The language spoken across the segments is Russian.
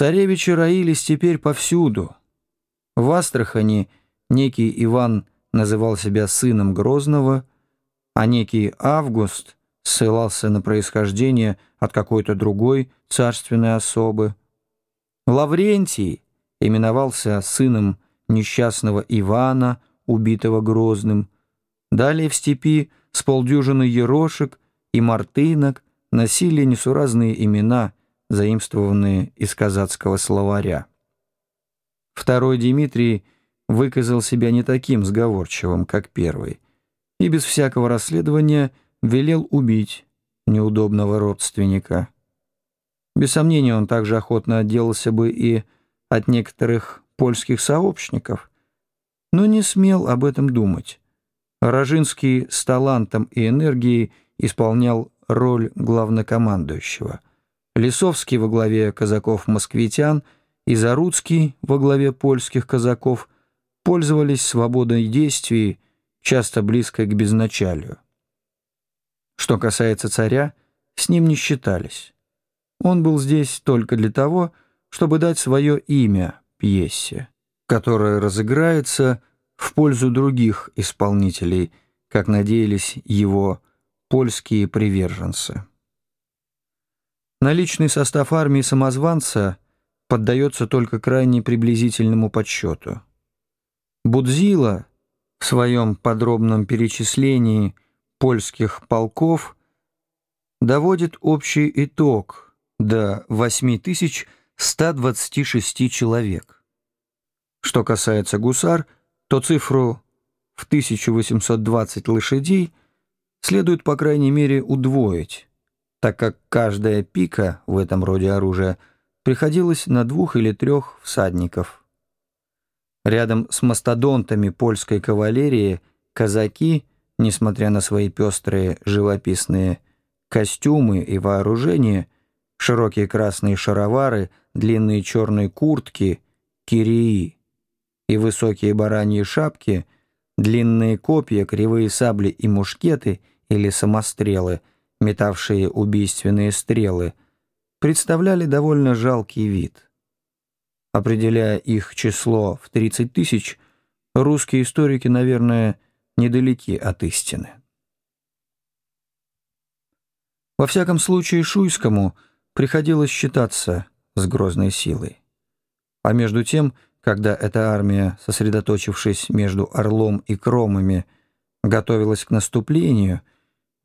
Царевичи роились теперь повсюду. В Астрахани некий Иван называл себя сыном Грозного, а некий Август ссылался на происхождение от какой-то другой царственной особы. Лаврентий именовался сыном несчастного Ивана, убитого Грозным. Далее в степи с полдюжины ерошек и мартынок носили несуразные имена, заимствованные из казацкого словаря. Второй Дмитрий выказал себя не таким сговорчивым, как первый, и без всякого расследования велел убить неудобного родственника. Без сомнения, он также охотно отделался бы и от некоторых польских сообщников, но не смел об этом думать. Рожинский с талантом и энергией исполнял роль главнокомандующего. Лисовский во главе казаков-москвитян и Заруцкий во главе польских казаков пользовались свободой действий, часто близкой к безначалию. Что касается царя, с ним не считались. Он был здесь только для того, чтобы дать свое имя пьесе, которая разыграется в пользу других исполнителей, как надеялись его польские приверженцы. Наличный состав армии самозванца поддается только крайне приблизительному подсчету. Будзила в своем подробном перечислении польских полков доводит общий итог до 8126 человек. Что касается гусар, то цифру в 1820 лошадей следует, по крайней мере, удвоить, так как каждая пика в этом роде оружия приходилась на двух или трех всадников. Рядом с мастодонтами польской кавалерии казаки, несмотря на свои пестрые живописные костюмы и вооружение, широкие красные шаровары, длинные черные куртки, кирии и высокие бараньи шапки, длинные копья, кривые сабли и мушкеты или самострелы, метавшие убийственные стрелы, представляли довольно жалкий вид. Определяя их число в 30 тысяч, русские историки, наверное, недалеки от истины. Во всяком случае, Шуйскому приходилось считаться с грозной силой. А между тем, когда эта армия, сосредоточившись между Орлом и Кромами, готовилась к наступлению,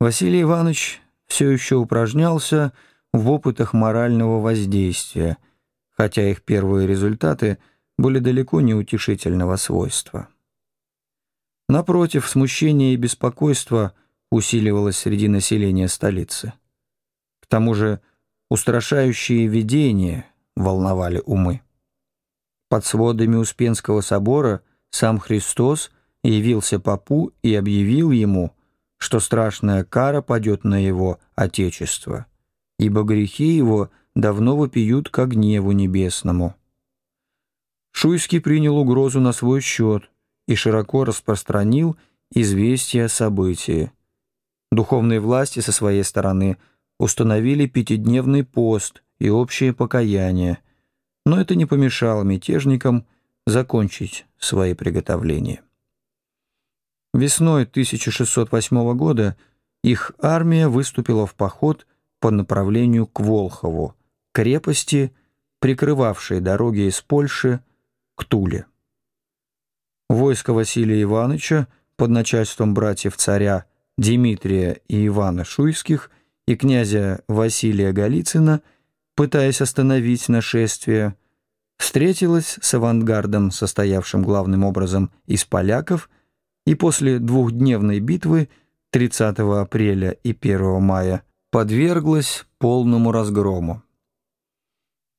Василий Иванович все еще упражнялся в опытах морального воздействия, хотя их первые результаты были далеко не утешительного свойства. Напротив, смущение и беспокойство усиливалось среди населения столицы. К тому же устрашающие видения волновали умы. Под сводами Успенского собора сам Христос явился попу и объявил ему, что страшная кара падет на его Отечество, ибо грехи его давно вопиют к гневу небесному. Шуйский принял угрозу на свой счет и широко распространил известие о событии. Духовные власти со своей стороны установили пятидневный пост и общее покаяние, но это не помешало мятежникам закончить свои приготовления. Весной 1608 года их армия выступила в поход по направлению к Волхову, крепости, прикрывавшей дороги из Польши к Туле. Войско Василия Ивановича под начальством братьев царя Дмитрия и Ивана Шуйских и князя Василия Голицына, пытаясь остановить нашествие, встретилась с авангардом, состоявшим главным образом из поляков – и после двухдневной битвы 30 апреля и 1 мая подверглась полному разгрому.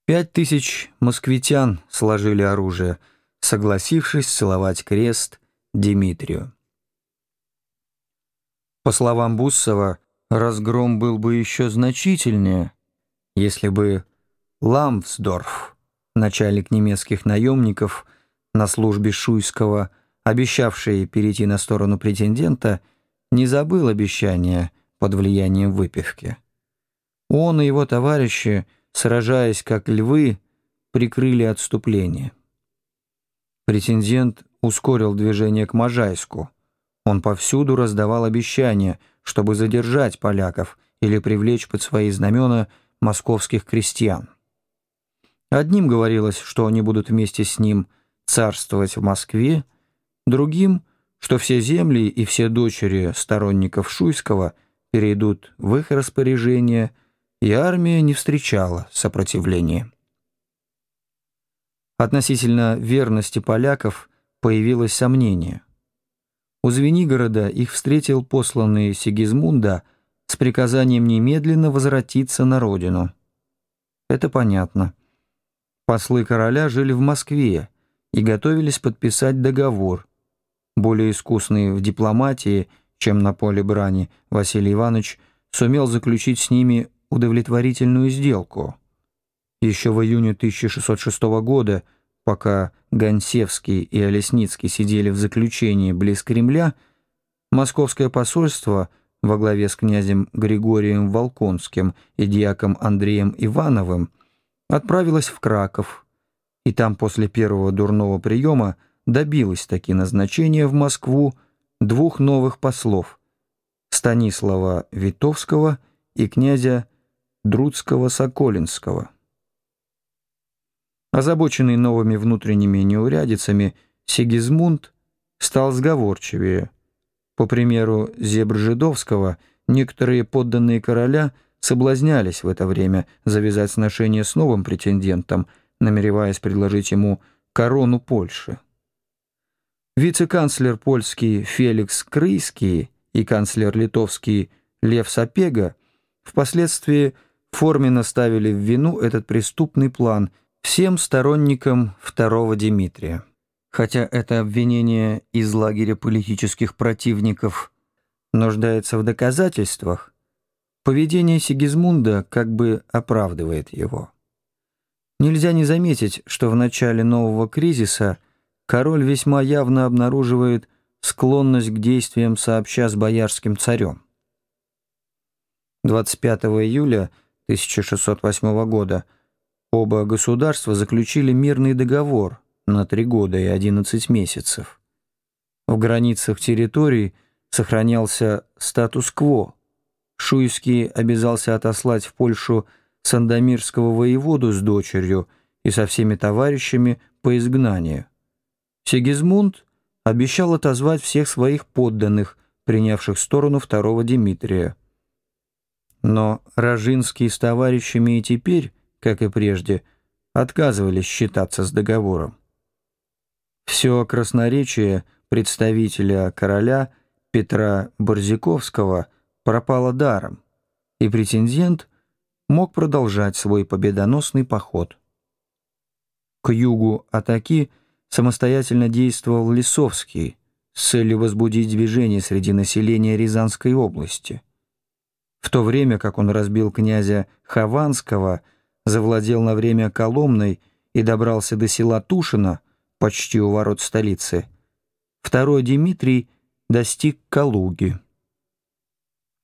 Пять тысяч москвитян сложили оружие, согласившись целовать крест Дмитрию. По словам Буссова, разгром был бы еще значительнее, если бы Ламфсдорф, начальник немецких наемников на службе Шуйского, обещавший перейти на сторону претендента, не забыл обещания под влиянием выпивки. Он и его товарищи, сражаясь как львы, прикрыли отступление. Претендент ускорил движение к Можайску. Он повсюду раздавал обещания, чтобы задержать поляков или привлечь под свои знамена московских крестьян. Одним говорилось, что они будут вместе с ним царствовать в Москве, другим, что все земли и все дочери сторонников Шуйского перейдут в их распоряжение, и армия не встречала сопротивления. Относительно верности поляков появилось сомнение. У Звенигорода их встретил посланный Сигизмунда с приказанием немедленно возвратиться на родину. Это понятно. Послы короля жили в Москве и готовились подписать договор. Более искусный в дипломатии, чем на поле брани, Василий Иванович сумел заключить с ними удовлетворительную сделку. Еще в июне 1606 года, пока Гонсевский и Олесницкий сидели в заключении близ Кремля, московское посольство во главе с князем Григорием Волконским и дьяком Андреем Ивановым отправилась в Краков, и там после первого дурного приема добилась таки назначения в Москву двух новых послов – Станислава Витовского и князя Друцкого-Соколинского. Озабоченный новыми внутренними неурядицами, Сигизмунд стал сговорчивее. По примеру Зебржидовского, некоторые подданные короля – соблазнялись в это время завязать сношение с новым претендентом, намереваясь предложить ему корону Польши. Вице-канцлер польский Феликс Крыйский и канцлер литовский Лев Сапега впоследствии форменно ставили в вину этот преступный план всем сторонникам второго Дмитрия. Хотя это обвинение из лагеря политических противников нуждается в доказательствах, Поведение Сигизмунда как бы оправдывает его. Нельзя не заметить, что в начале нового кризиса король весьма явно обнаруживает склонность к действиям сообща с боярским царем. 25 июля 1608 года оба государства заключили мирный договор на три года и 11 месяцев. В границах территорий сохранялся статус-кво, Шуйский обязался отослать в Польшу Сандомирского воеводу с дочерью и со всеми товарищами по изгнанию. Сигизмунд обещал отозвать всех своих подданных, принявших сторону второго Дмитрия. Но Рожинский с товарищами и теперь, как и прежде, отказывались считаться с договором. Все красноречие представителя короля Петра Борзиковского – пропало даром, и претендент мог продолжать свой победоносный поход. К югу атаки самостоятельно действовал Лисовский с целью возбудить движение среди населения Рязанской области. В то время как он разбил князя Хованского, завладел на время Коломной и добрался до села Тушино, почти у ворот столицы, второй Дмитрий достиг Калуги.